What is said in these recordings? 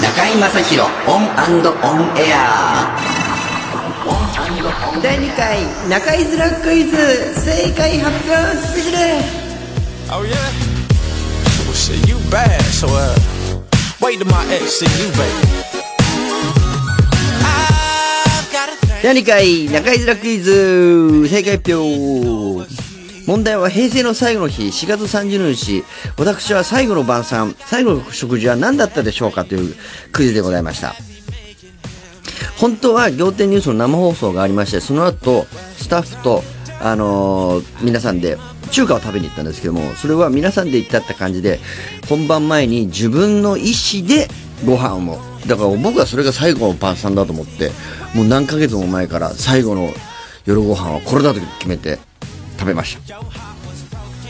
中居正広 On and on air 第2回中居面クイズ正解発表スペシャル Oh yeah? Well shit, you bad, so uh wait till my ex see you, baby. 第2回中居面クイズ。正解発表。問題は平成の最後の日。4月30日。私は最後の晩餐。最後の食事は何だったでしょうかというクイズでございました。本当は仰天ニュースの生放送がありましてその後スタッフと、あのー皆さんで中華を食べに行ったんですけどもそれは皆さんで行ったって感じで本番前に自分の意思でご飯を。だから僕はそれが最後の晩餐だと思ってもう何ヶ月も前から最後の夜ご飯はこれだと決めて食べました。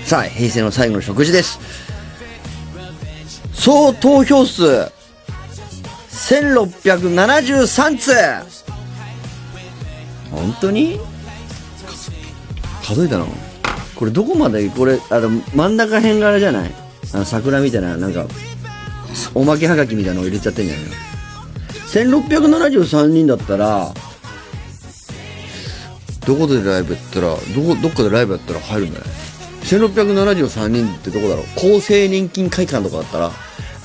さあ平成の最後の食事です。総投票数1673通。本当に？数えたの？これどこまで？これあの真ん中辺があれじゃない？あの桜みたいななんかおまけはがきみたいなのを入れちゃってんじゃないの？1673人だったらどこでライブやったらどこどっかでライブやったら入るんだね。1673人ってどこだろう？厚生年金会館とかだったら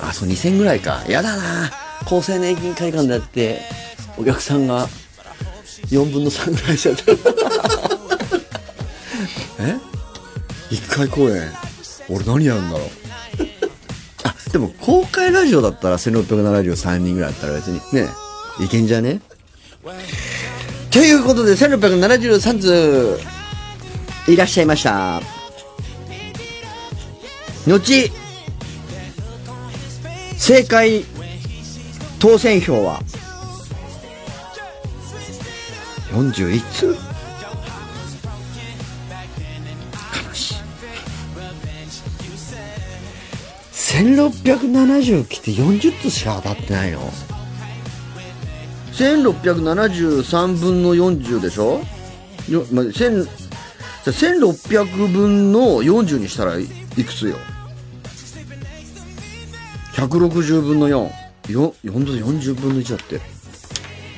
あそう2000ぐらいか。やだな。厚生年金会館でやってお客さんが4分の3ぐらいしちゃった え？一回公演。俺何やるんだろう。あでも公開ラジオだったら1673人ぐらいだったら別にねいけんじゃね？ということで1673通いらっしゃいました。後正解当選票は41通？1670来て40通しか当たってないの。1673分の40でしょ？よ、まあ、1000じゃあ1600分の40にしたらいいくつよ？160分の4よ4度で40分の1だって。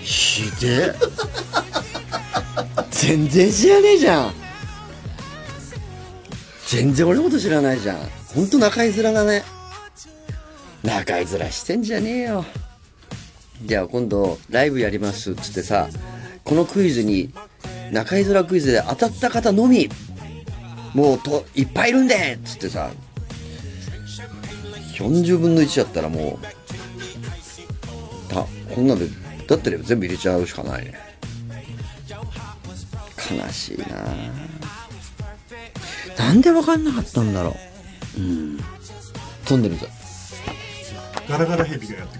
ひでえ。全然知らねえじゃん。全然俺のこと知らないじゃん。ほんと中居面だね中居面してんじゃねえよ。じゃあ今度ライブやりますっつってさこのクイズに中居面クイズで当たった方のみもうといっぱいいるんでっつってさ40分の1だったらもうたこんなんでだったら全部入れちゃうしかないね。悲しいな。なんで分かんなかったんだろう。うん。飛んでるぞガラガラヘビがやってくる。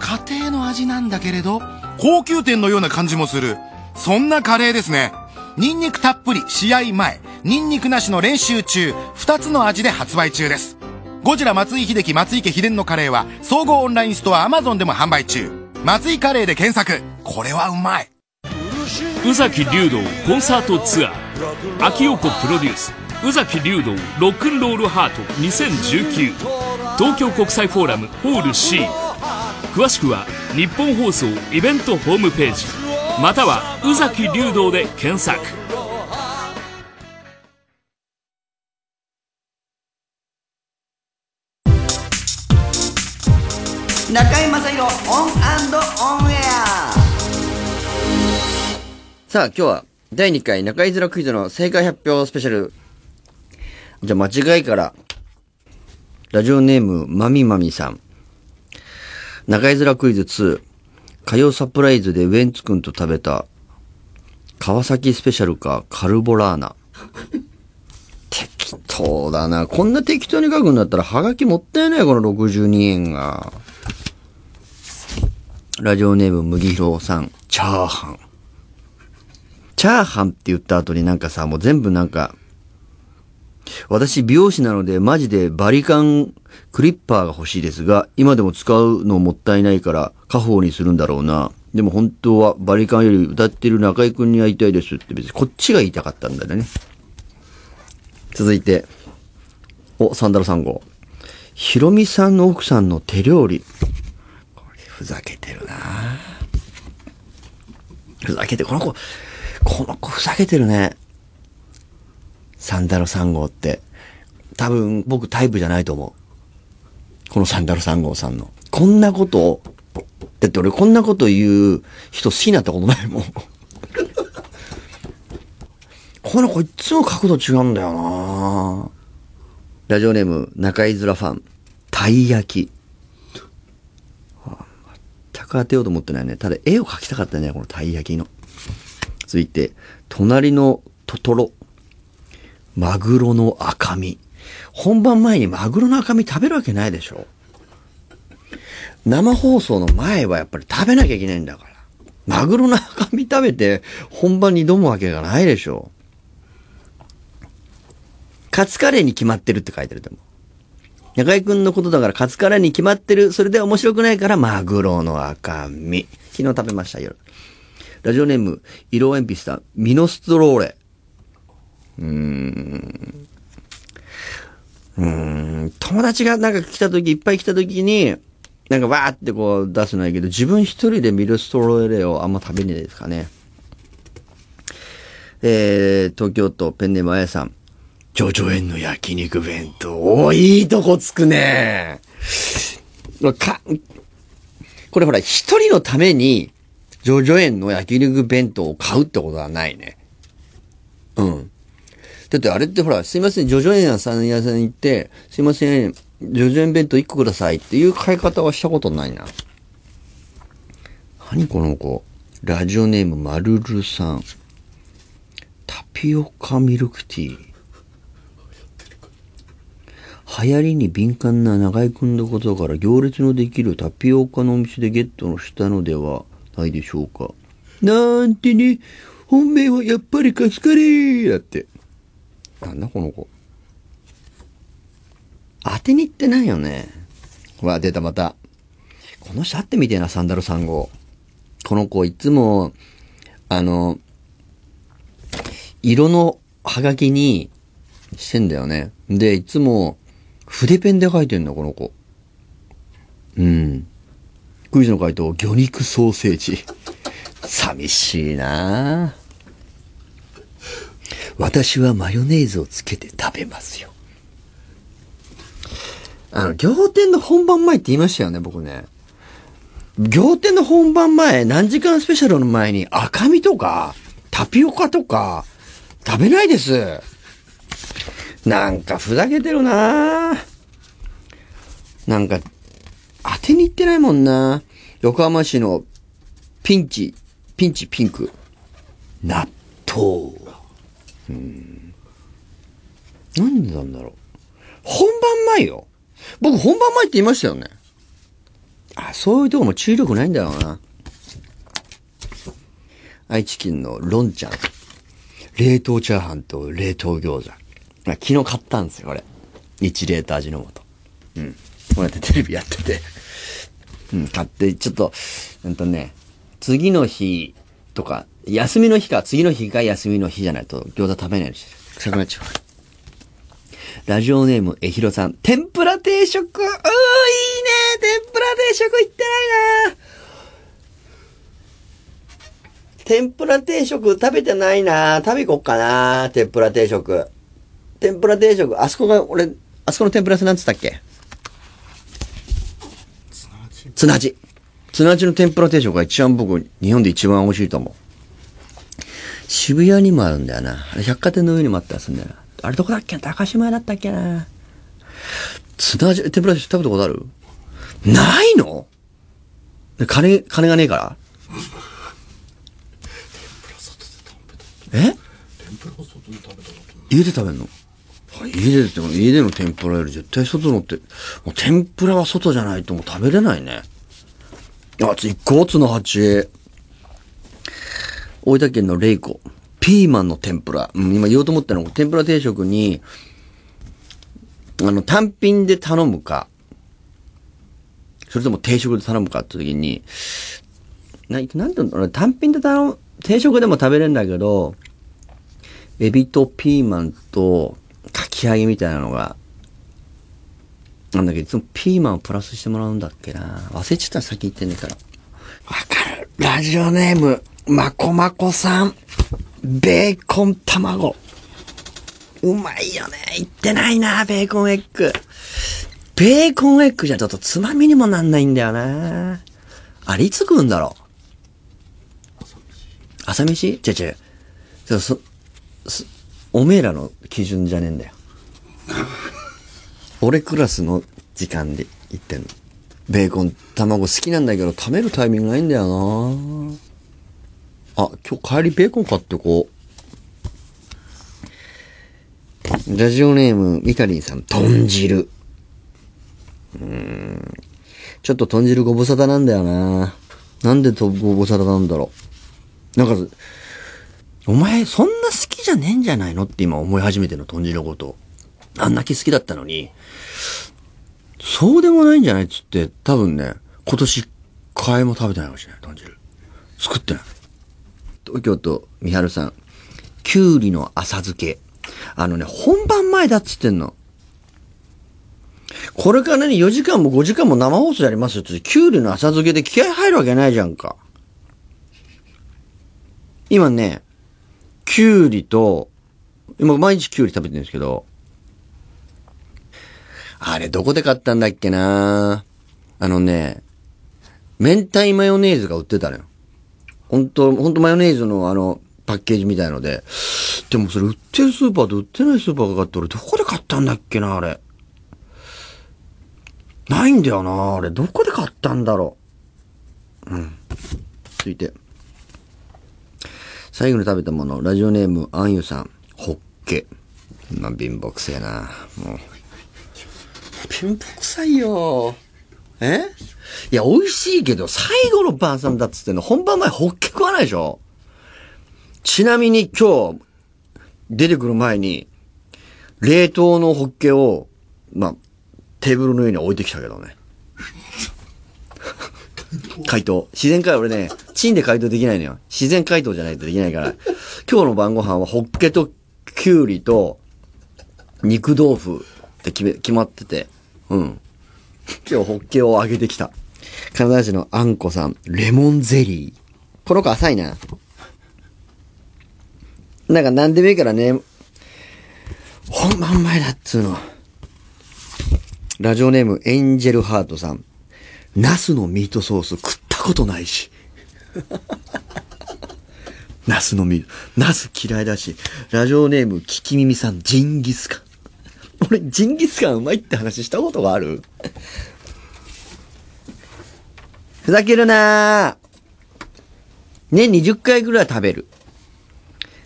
家庭の味なんだけれど高級店のような感じもする。そんなカレーですね。ニンニクたっぷり試合前ニンニクなしの練習中2つの味で発売中です。ゴジラ松井秀喜松井家秘伝のカレーは総合オンラインストア Amazon でも販売中。松井カレーで検索。これはうまい。宇崎竜道コンサートツアー。秋陽子プロデュース。宇崎竜道ロックンロールハート2019東京国際フォーラムホール C 詳しくは日本放送イベントホームページまたは宇崎竜道で検索中居正広オンエアさあ、今日は第2回中居面クイズの正解発表スペシャル。じゃあ間違いから、ラジオネームまみまみさん。中居面クイズ2。火曜サプライズでウエンツくんと食べた、川崎スペシャルかカルボラーナ。適当だな。こんな適当に書くんだったら、ハガキもったいない、この62円が。ラジオネーム麦広さん。チャーハン。チャーハンって言った後になんかさ、もう全部なんか、私美容師なのでマジでバリカンクリッパーが欲しいですが、今でも使うのもったいないから家宝にするんだろうな。でも本当はバリカンより歌ってる中居くんに会いたいですって別にこっちが言いたかったんだよね。続いて、お、サンダル3号。ヒロミさんの奥さんの手料理。これふざけてるなふざけて、この子、この子ふざけてるね。サンダル3号って。多分僕タイプじゃないと思う。このサンダル3号さんの。こんなことを、だって俺こんなこと言う人好きになったことないもん。この子いつも角度違うんだよなラジオネーム中居面ファン。たい焼き。全く当てようと思ってないね。ただ絵を描きたかったね、このたい焼きの。続いて、隣のトトロ。マグロの赤身。本番前にマグロの赤身食べるわけないでしょ。生放送の前はやっぱり食べなきゃいけないんだから。マグロの赤身食べて本番に挑むわけがないでしょ。カツカレーに決まってるって書いてると思う。中居くんのことだからカツカレーに決まってる。それで面白くないからマグロの赤身。昨日食べましたよ。ラジオネーム、色鉛筆さん、ミノストローレ。うーん。うん。友達がなんか来た時、いっぱい来た時に、なんかわーってこう出すのはいいけど、自分一人でミノストローレをあんま食べねえですかね。えー、東京都ペンネームあやさん。ジョジョ園の焼肉弁当。おーいいとこつくねか、これほら、一人のために、ジョジョ園の焼肉弁当を買うってことはないね。うん。だってあれってほら、すいません、ジョジョ園屋さん屋さん行って、すいません、ジョジョ園弁当1個くださいっていう買い方はしたことないな。何この子。ラジオネームまるるさん。タピオカミルクティー。流行りに敏感な長井くんのことから行列のできるタピオカのお店でゲットしたのではないでしょうか。なんてね、本命はやっぱりカツカレーだって。なんだこの子。当てに行ってないよね。うわ、出たまた。この人会ってみてえな、サンダル3号。この子いつも、あの、色のハガキにしてんだよね。で、いつも筆ペンで書いてんだ、この子。うん。クイズの回答、魚肉ソーセージ。寂しいなぁ私はマヨネーズをつけて食べますよ。あの、仰天の本番前って言いましたよね、僕ね。仰天の本番前、何時間スペシャルの前に赤身とか、タピオカとか、食べないです。なんかふざけてるななんか、当てに行ってないもんな横浜市のピンチ、ピンチピンク。納豆。うん。なんでなんだろう。本番前よ。僕本番前って言いましたよね。あ、そういうとこも注力ないんだろうな。愛知県のロンちゃん。冷凍チャーハンと冷凍餃子。昨日買ったんですよ、これ。一冷と味の素。うん。こうやってテレビやってて。うん、買って、ちょっと、うんとね、次の日とか、休みの日か、次の日か休みの日じゃないと餃子食べないようにしてる。臭くなっちゃう。ラジオネーム、えひろさん。天ぷら定食うー、いいね天ぷら定食行ってないな天ぷら定食食べてないな食べ行こっかな天ぷら定食。天ぷら定食。あそこが、俺、あそこの天ぷら屋なんつったっけ？綱地。綱地の天ぷら定食が一番僕、日本で一番美味しいと思う。渋谷にもあるんだよな。百貨店の上にもあったりするんだよな。あれどこだっけな？高島屋だったっけな？綱地、天ぷら定食食べたことある？ないの？で金、金がねえから？え？家で食べんの？あ家でって家での天ぷらより絶対外のって、もう天ぷらは外じゃないともう食べれないね。あ、つ、一個つの八。大分県のレイコ。ピーマンの天ぷら。うん、今言おうと思ったのが、天ぷら定食に、あの、単品で頼むか、それとも定食で頼むかって時に、な、なんて言うんだろう単品で頼む、定食でも食べれるんだけど、エビとピーマンとかき揚げみたいなのが、なんだけど、いつもピーマンをプラスしてもらうんだっけな。忘れちゃった先言ってんねえから。わかる。ラジオネーム、まこまこさん。ベーコン卵。うまいよね。言ってないな、ベーコンエッグ。ベーコンエッグじゃちょっとつまみにもなんないんだよな。あれいつ食うんだろう？朝飯？違う違う。そ、そ、おめえらの基準じゃねえんだよ。俺クラスの時間で言ってんの。ベーコン、卵好きなんだけど食べるタイミングないんだよなあ、今日帰りベーコン買ってこう。ラジオネーム、ミカリンさん、豚汁。うん。ちょっと豚汁ご無沙汰なんだよななんでとご無沙汰なんだろう。なんか、お前そんな好きじゃねえんじゃないのって今思い始めての、豚汁のこと。あんだけ好きだったのに、そうでもないんじゃないっつって、多分ね、今年一回も食べてないかもしれない、豚汁。作ってない。東京都三春さん、きゅうりの浅漬け。あのね、本番前だっつってんの。これからね、4時間も5時間も生放送やりますよって、きゅうりの浅漬けで気合入るわけないじゃんか。今ね、きゅうりと、今毎日きゅうり食べてるんですけど、あれどこで買ったんだっけな？あのね、明太マヨネーズが売ってたのよ。本当本当マヨネーズのあの、パッケージみたいので。でもそれ売ってるスーパーと売ってないスーパーが買って俺どこで買ったんだっけなあれ。ないんだよなあれ。どこで買ったんだろう。うん。続いて。最後に食べたもの、ラジオネーム、あんゆさん、ホッケ。まあ、貧乏くせえな。もう。貧乏くさいよ。え？いや、美味しいけど、最後の晩餐だっつってんの、本番前ホッケ食わないでしょちなみに今日、出てくる前に、冷凍のホッケを、まあ、テーブルの上に置いてきたけどね。解凍。自然解凍、俺ね、チンで解凍できないのよ。自然解凍じゃないとできないから。今日の晩ご飯はホッケとキュウリと肉豆腐って決め、決まってて。うん。今日ホッケを揚げてきた。カナダ人のあんこさん、レモンゼリー。この子浅いな。なんか何でもいいからね、本番前だっつうの。ラジオネーム、エンジェルハートさん。ナスのミートソース食ったことないし。ナスのミート、ナス嫌いだし。ラジオネーム、キキミミさん、ジンギスカン。俺、ジンギスカンうまいって話したことがある？ふざけるなぁ。年に10回ぐらい食べる。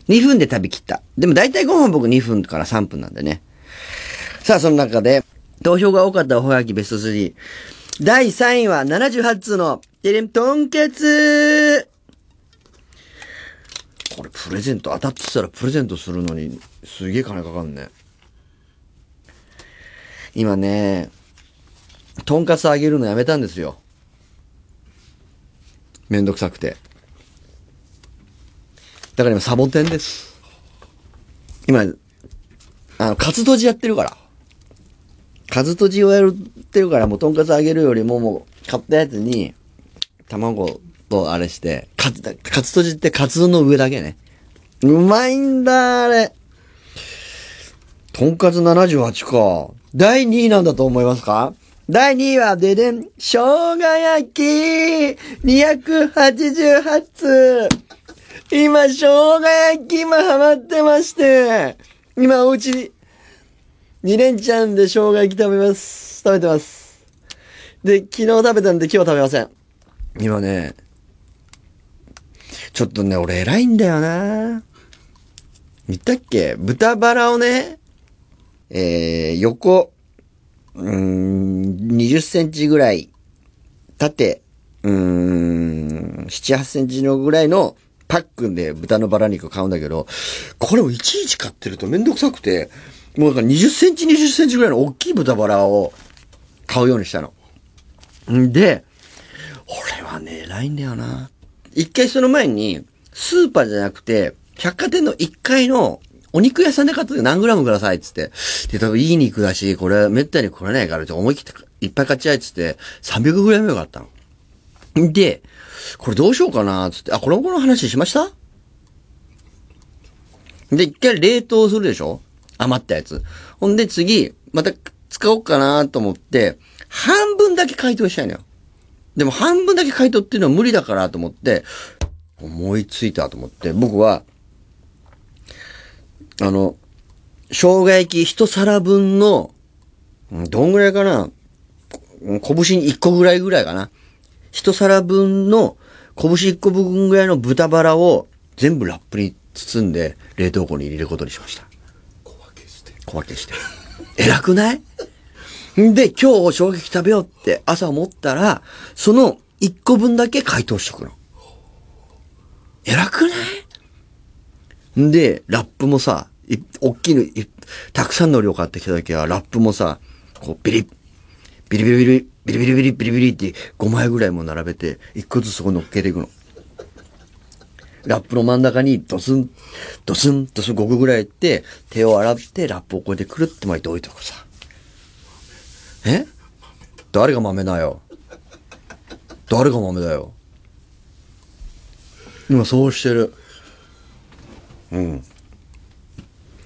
2分で食べきった。でも大体ご飯僕2分から3分なんでね。さあ、その中で、投票が多かったおはがきベスト3。第3位は78通の、テレントンケツこれプレゼント当たってたらプレゼントするのにすげえ金かかんね。今ね、とんかつあげるのやめたんですよ。めんどくさくて。だから今サボテンです。今、あの、カツとじやってるから。カツとじをやってるから、もうとんかつあげるよりも、もう、買ったやつに、卵とあれして、カツ、カツとじってカツ丼の上だけね。うまいんだ、あれ。とんかつ78か。第2位なんだと思いますか？第2位は、ででん、生姜焼き !288 通今、生姜焼き今ハマってまして、今お家に、2連チャンで生姜焼き食べます。食べてます。で、昨日食べたんで今日食べません。今ね、ちょっとね、俺偉いんだよな言ったっけ？豚バラをね、えー、横、うん、20センチぐらい、縦、うん、7、8センチのぐらいのパックで豚のバラ肉買うんだけど、これをいちいち買ってるとめんどくさくて、もうなんか20センチ、20センチぐらいの大きい豚バラを買うようにしたの。んで、俺はね、偉いんだよな。一回その前に、スーパーじゃなくて、百貨店の1階のお肉屋さんで買った時何グラムくださいっつって。で、多分いい肉だし、これめったに来れないから、思い切っていっぱい買っちゃえっつって、300グラムよかったの。で、これどうしようかなっつって、あ、この子の話しました？で、一回冷凍するでしょ？余ったやつ。ほんで次、また使おうかなと思って、半分だけ解凍したいのよ。でも半分だけ解凍っていうのは無理だからと思って、思いついたと思って、僕は、あの、生姜焼き一皿分の、うんどんぐらいかな？うん拳に一個ぐらいぐらいかな。一皿分の、拳一個分ぐらいの豚バラを全部ラップに包んで冷凍庫に入れることにしました。小分けして。小分けして。偉くない？んで、今日衝撃食べようって朝思ったら、その一個分だけ解凍しとくの。偉くない？んで、ラップもさ、い大きいの、いたくさんの量買ってきた時は、ラップもさ、こう、ビリッ、ビリビリビリ、ビリビリビリビリビリって5枚ぐらいも並べて、一個ずつそこ乗っけていくの。ラップの真ん中にドスン、ドスン、ドスン5個ぐらいやって、手を洗ってラップをこうやってくるって巻いておいておくさ。え？誰が豆だよ。誰が豆だよ。今そうしてる。うん。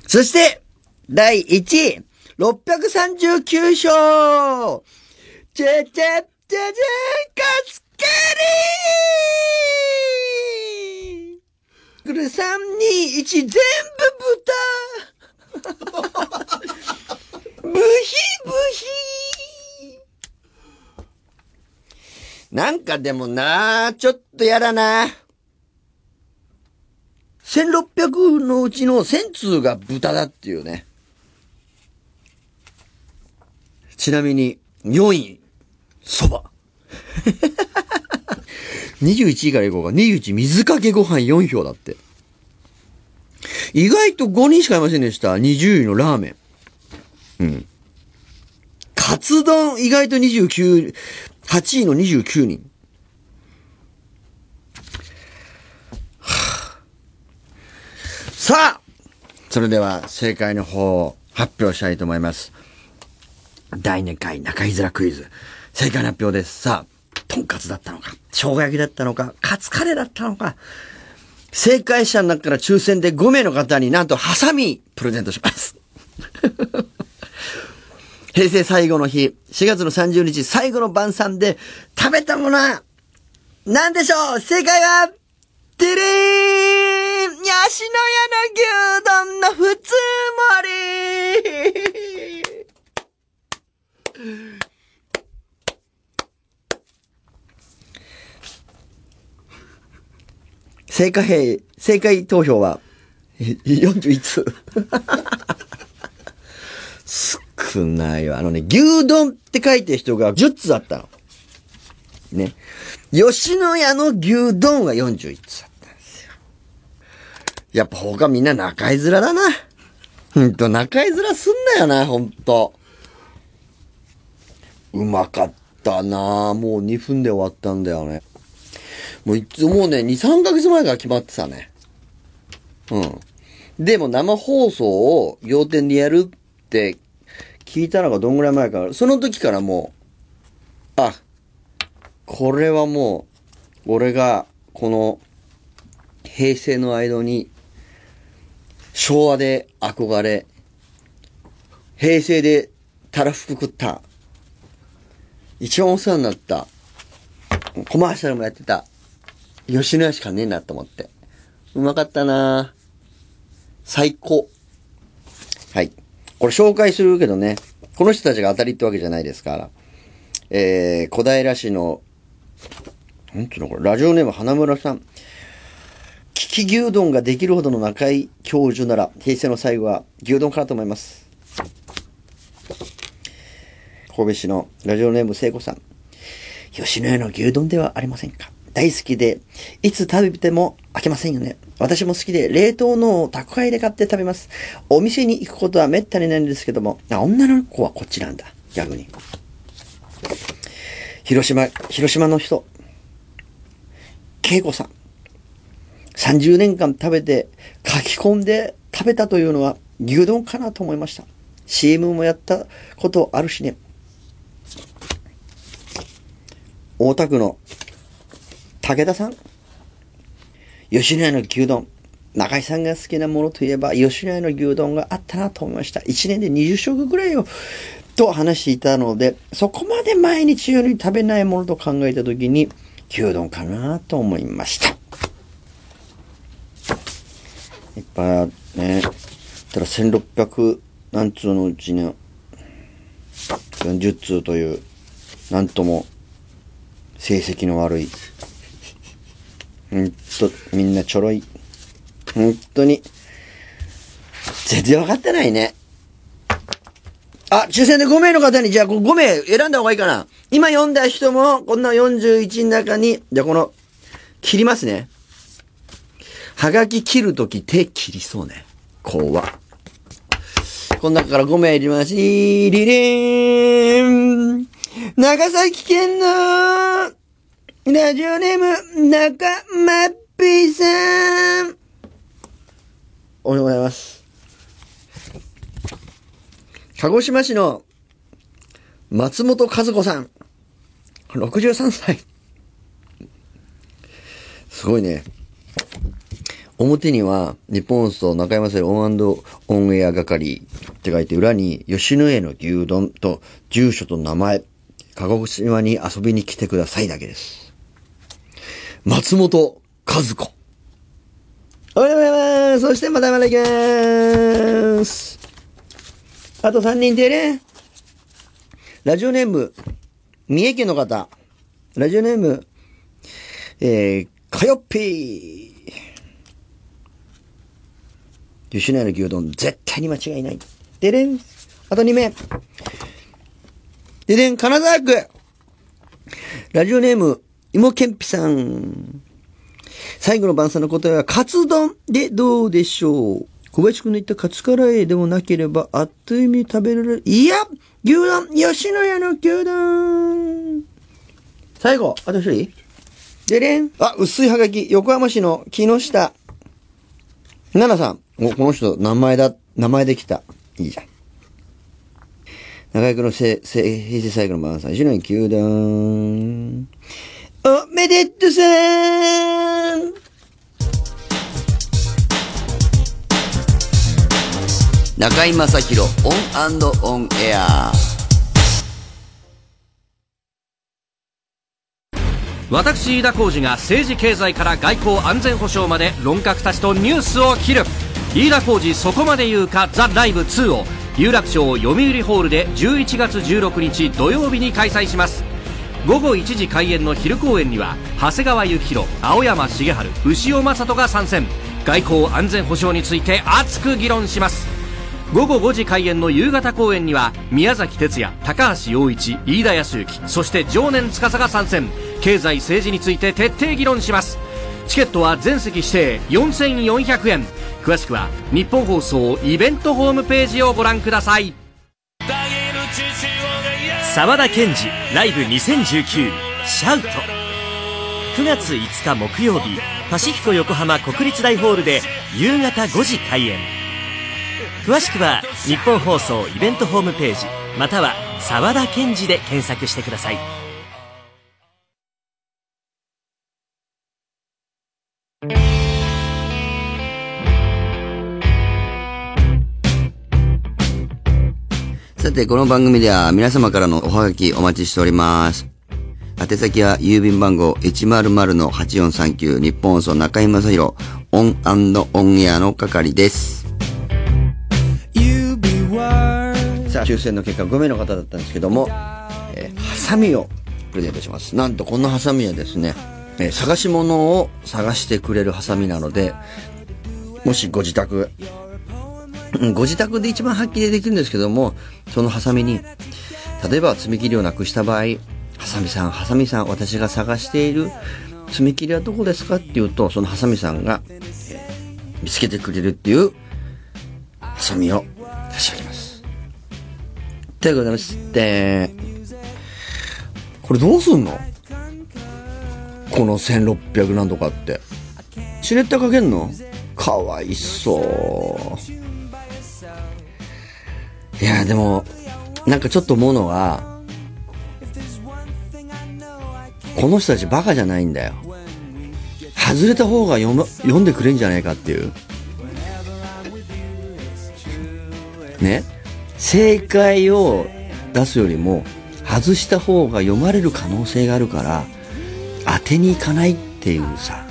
そして、第1位、639票チェチェチェチェカツカリーこれ3、2、1全部豚ブヒブヒなんかでもなちょっとやだな1600のうちの1000通が豚だっていうね。ちなみに、4位、蕎麦。21位からいこうか。21、水かけご飯4票だって。意外と5人しかいませんでした。20位のラーメン。うん。カツ丼、意外と29、8位の29人。さあそれでは正解の方を発表したいと思います。第2回中居面クイズ。正解の発表です。さあ、とんかつだったのか、生姜焼きだったのか、カツカレーだったのか、正解者の中から抽選で5名の方になんとハサミプレゼントします。平成最後の日、4月の30日最後の晩餐で食べたものは、なんでしょう？正解は、てれーん吉野家の牛丼の普通盛り正解兵、正解投票は、41通。少ないわ。あのね、牛丼って書いてる人が10通あったの。ね。吉野家の牛丼が41つ。やっぱ他みんな中居面だな。ほんと、中居面すんなよな、ほんと。うまかったなもう2分で終わったんだよね。もういつもうね、2、3ヶ月前から決まってたね。うん。でも生放送を要点でやるって聞いたのがどんぐらい前か、その時からもう、あ、これはもう、俺が、この、平成の間に、昭和で憧れ、平成でたらふく食った、一番お世話になった、コマーシャルもやってた、吉野家しかねえなと思って。うまかったな最高。はい。これ紹介するけどね、この人たちが当たりってわけじゃないですから。えー、小平市の、なんていうのこれ、ラジオネーム花村さん。き牛丼ができるほどの中井教授なら、平成の最後は牛丼かなと思います。神戸市のラジオネーム聖子さん。吉野家の牛丼ではありませんか？大好きで、いつ食べても飽きませんよね。私も好きで、冷凍のを宅配で買って食べます。お店に行くことはめったにないんですけども、女の子はこっちなんだ。逆に。広島、広島の人。恵子さん。30年間食べて、書き込んで食べたというのは牛丼かなと思いました。CM もやったことあるしね。大田区の武田さん。吉野家の牛丼。中井さんが好きなものといえば、吉野家の牛丼があったなと思いました。1年で20食ぐらいを、と話していたので、そこまで毎日より食べないものと考えたときに、牛丼かなと思いました。いっぱいあってね。ただ1600何通のうちの40通という、なんとも成績の悪い。ほんと、みんなちょろい。本当に。全然分かってないね。あ、抽選で5名の方に、じゃあこ5名選んだ方がいいかな。今読んだ人も、こんな41の中に、じゃあこの、切りますね。はがき切るとき手切りそうね。怖この中から5名いります。リリリーン長崎県の、ラジオネーム、中まっぴーさん。おはようございます。鹿児島市の松本和子さん。63歳。すごいね。表には、ニッポン放送中居正広 ON & ON AIR 係って書いて、裏に吉野家の牛丼と住所と名前、鹿児島に遊びに来てくださいだけです。松本和子。おはようございます。そしてまだまだいきます。あと3人でね。ラジオネーム、三重県の方。ラジオネーム、えー、かよっぴー。吉野家の牛丼、絶対に間違いない。でれん。あと2名。ででん、金沢区。ラジオネーム、芋けんぴさん。最後の晩餐の答えは、カツ丼でどうでしょう小林くんの言ったカツカレーでもなければ、あっという間に食べられる。いや牛丼吉野家の牛丼最後、あと一人でれん。あ、薄いはがき、横浜市の木下。奈々さん。お、この人、名前だ、名前できた。いいじゃん。長井くんのせ、せ、平成最後の晩餐、吉野家牛丼。おめでとうさん中居正広 ON & ON AIR 私飯田浩司が政治経済から外交安全保障まで論客たちとニュースを切る。飯田浩司そこまで言うかザ・ライブ2を有楽町読売ホールで11月16日土曜日に開催します。午後1時開演の昼公演には長谷川幸洋青山繁晴潮匡人が参戦。外交安全保障について熱く議論します。午後5時開演の夕方公演には宮崎哲也高橋陽一飯田康之そして常年司が参戦。経済政治について徹底議論します。チケットは全席指定4400円。詳しくは日本放送イベントホームページをご覧ください。沢田研二ライブ2019シャウト。9月5日木曜日パシフィコ横浜国立大ホールで夕方5時開演。詳しくは日本放送イベントホームページまたは沢田研二で検索してくださいさて、この番組では皆様からのおはがきお待ちしております。宛先は郵便番号100-8439ニッポン放送中居正広 ON & ON AIR の係です。抽選の結果5名の方だったんですけども、えーハサミをプレゼントします。なんとこのハサミはですね、えー探し物を探してくれるハサミなので、もしご自宅、ご自宅で一番発揮でできるんですけども、そのハサミに、例えば爪切りをなくした場合、ハサミさん、ハサミさん、私が探している爪切りはどこですかって言うと、そのハサミさんが、えー見つけてくれるっていう、ハサミを差し上げます。でございまして、これどうすんの？この1600何とかって。シュレッダーかけんの？かわいそう。いや、でも、なんかちょっと思うのは、この人たちバカじゃないんだよ。外れた方が読む読んでくれんじゃないかっていう。ね？正解を出すよりも、外した方が読まれる可能性があるから、当てに行かないっていうさ。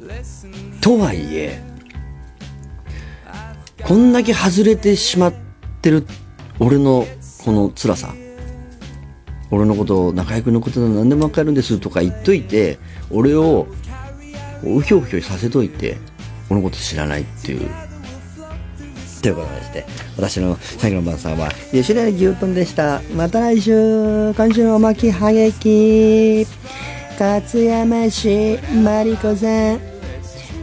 うん。とはいえ、こんだけ外れてしまってる俺のこの辛さ。俺のこと、中居君のことなら何でもわかるんですとか言っといて、俺をうひょうひょさせといて、俺のこと知らないっていう。ということでして、私の最後の晩さんは、吉田牛豚でした。また来週、今週のおまきはげき、勝山市マリコさん。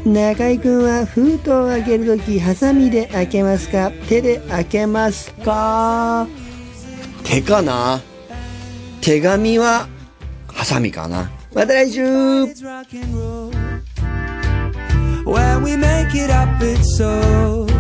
中居君は封筒を開けるとき、ハサミで開けますか？手で開けますか？手かな？手紙は、ハサミかな。また来週。When we make it up, it's so.